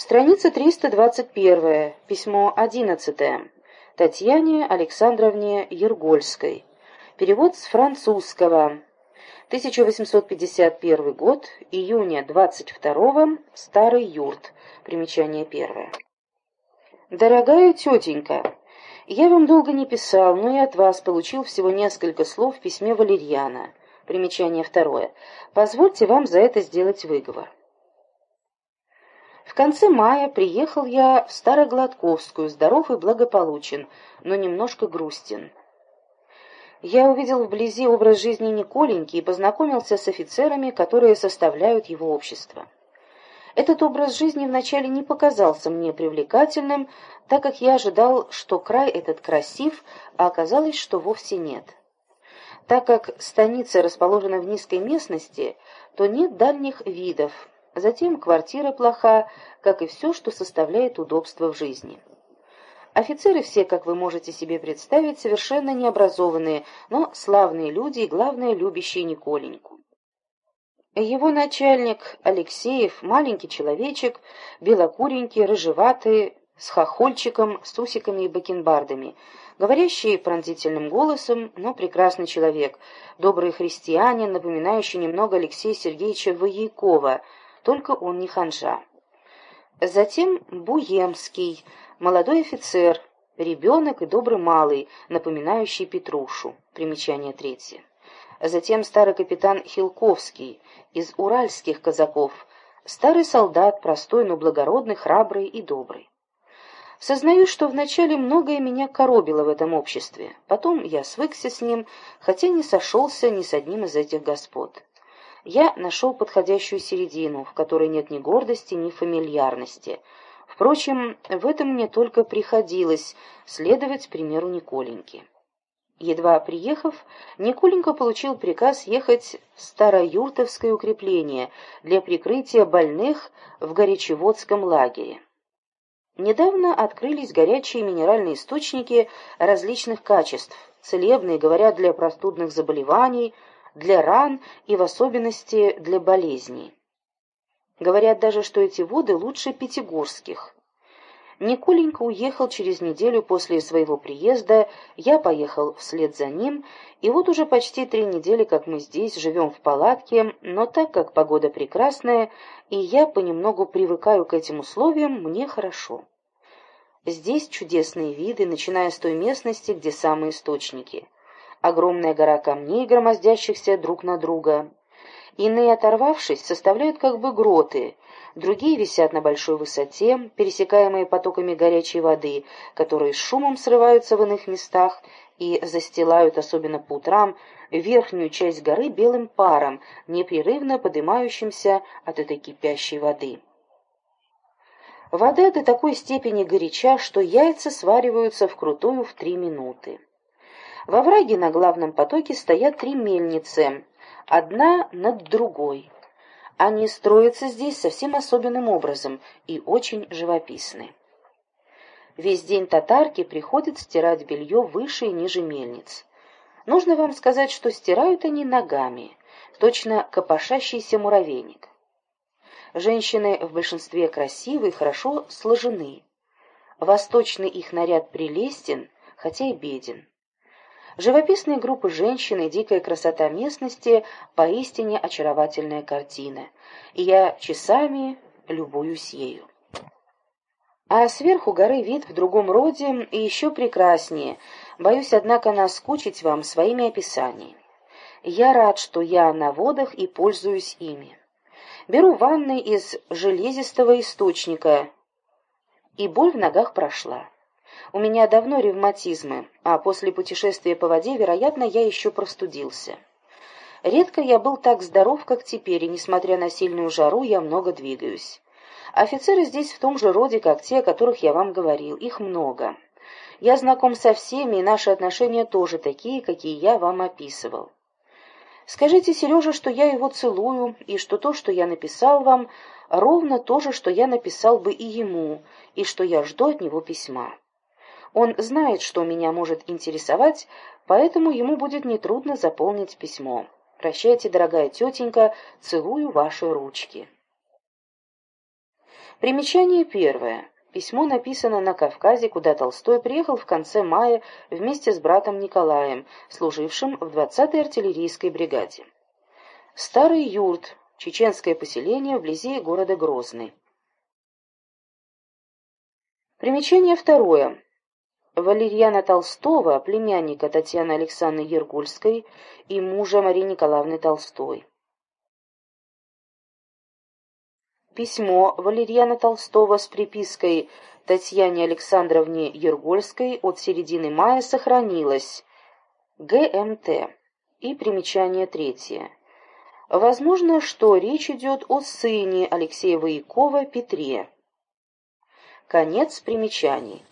Страница 321, письмо 11. Татьяне Александровне Ергольской. Перевод с французского. 1851 год, июня 22 Старый юрт. Примечание первое. Дорогая тетенька, я вам долго не писал, но и от вас получил всего несколько слов в письме Валерьяна. Примечание второе. Позвольте вам за это сделать выговор. В конце мая приехал я в Старогладковскую, здоров и благополучен, но немножко грустен. Я увидел вблизи образ жизни Николеньки и познакомился с офицерами, которые составляют его общество. Этот образ жизни вначале не показался мне привлекательным, так как я ожидал, что край этот красив, а оказалось, что вовсе нет. Так как станица расположена в низкой местности, то нет дальних видов, Затем квартира плоха, как и все, что составляет удобство в жизни. Офицеры все, как вы можете себе представить, совершенно необразованные, но славные люди и, главное, любящие Николеньку. Его начальник Алексеев, маленький человечек, белокуренький, рыжеватый, с хохольчиком, с усиками и бакенбардами, говорящий пронзительным голосом, но прекрасный человек, добрый христианин, напоминающий немного Алексея Сергеевича Воейкова, только он не ханжа. Затем Буемский, молодой офицер, ребенок и добрый малый, напоминающий Петрушу. Примечание третье. Затем старый капитан Хилковский из уральских казаков, старый солдат, простой, но благородный, храбрый и добрый. Сознаю, что вначале многое меня коробило в этом обществе. Потом я свыкся с ним, хотя не сошелся ни с одним из этих господ я нашел подходящую середину, в которой нет ни гордости, ни фамильярности. Впрочем, в этом мне только приходилось следовать примеру Николеньки. Едва приехав, Николенька получил приказ ехать в Староюртовское укрепление для прикрытия больных в Горячеводском лагере. Недавно открылись горячие минеральные источники различных качеств, целебные, говорят, для простудных заболеваний – для ран и в особенности для болезней. Говорят даже, что эти воды лучше пятигорских. Николенька уехал через неделю после своего приезда, я поехал вслед за ним, и вот уже почти три недели, как мы здесь живем в палатке, но так как погода прекрасная, и я понемногу привыкаю к этим условиям, мне хорошо. Здесь чудесные виды, начиная с той местности, где самые источники огромная гора камней, громоздящихся друг на друга. Иные, оторвавшись, составляют как бы гроты, другие висят на большой высоте, пересекаемые потоками горячей воды, которые с шумом срываются в иных местах и застилают, особенно по утрам, верхнюю часть горы белым паром, непрерывно поднимающимся от этой кипящей воды. Вода до такой степени горяча, что яйца свариваются вкрутую в три минуты. Во враге на главном потоке стоят три мельницы, одна над другой. Они строятся здесь совсем особенным образом и очень живописны. Весь день татарки приходят стирать белье выше и ниже мельниц. Нужно вам сказать, что стирают они ногами, точно копошащийся муравейник. Женщины в большинстве красивые, хорошо сложены. Восточный их наряд прелестен, хотя и беден. Живописные группы женщин и дикая красота местности — поистине очаровательная картина, и я часами любуюсь ею. А сверху горы вид в другом роде и еще прекраснее. Боюсь, однако, наскучить вам своими описаниями. Я рад, что я на водах и пользуюсь ими. Беру ванны из железистого источника, и боль в ногах прошла. У меня давно ревматизмы, а после путешествия по воде, вероятно, я еще простудился. Редко я был так здоров, как теперь, и, несмотря на сильную жару, я много двигаюсь. Офицеры здесь в том же роде, как те, о которых я вам говорил. Их много. Я знаком со всеми, и наши отношения тоже такие, какие я вам описывал. Скажите Сереже, что я его целую, и что то, что я написал вам, ровно то же, что я написал бы и ему, и что я жду от него письма. Он знает, что меня может интересовать, поэтому ему будет нетрудно заполнить письмо. Прощайте, дорогая тетенька, целую ваши ручки. Примечание первое. Письмо написано на Кавказе, куда Толстой приехал в конце мая вместе с братом Николаем, служившим в 20-й артиллерийской бригаде. Старый юрт, чеченское поселение вблизи города Грозный. Примечание второе. Валерьяна Толстого, племянника Татьяны Александры Ергульской и мужа Марии Николаевны Толстой. Письмо Валерьяна Толстого с припиской Татьяне Александровне Ергольской от середины мая сохранилось. ГМТ. И примечание третье. Возможно, что речь идет о сыне Алексея Воякова Петре. Конец примечаний.